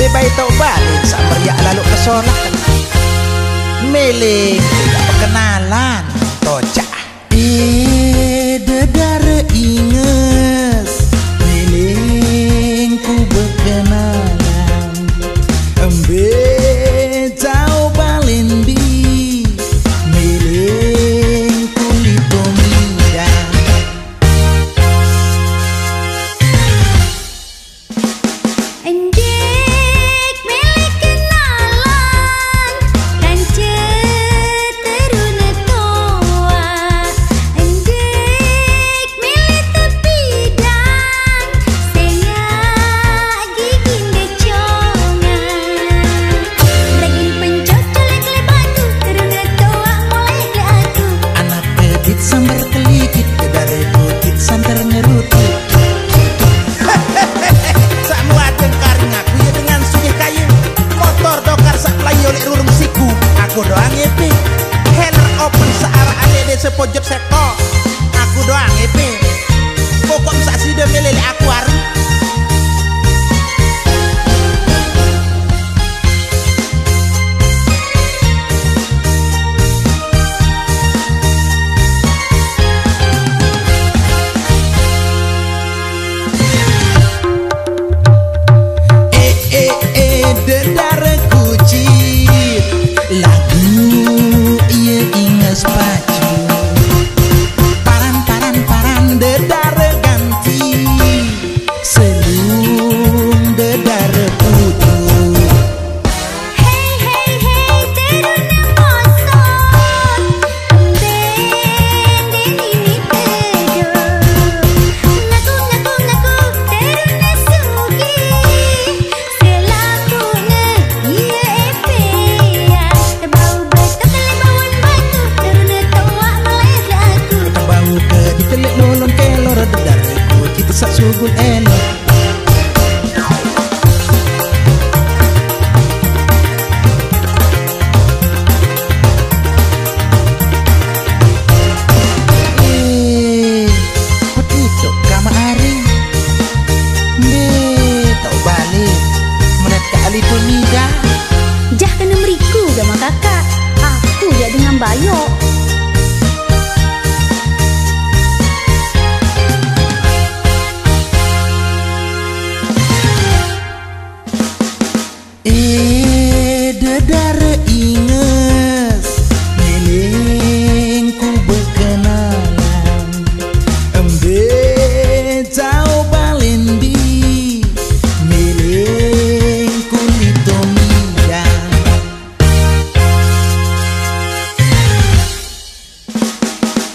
Bibay tau balik Sa peryak lalu kasorak Milih Tidak pekenal por sugod elok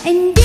And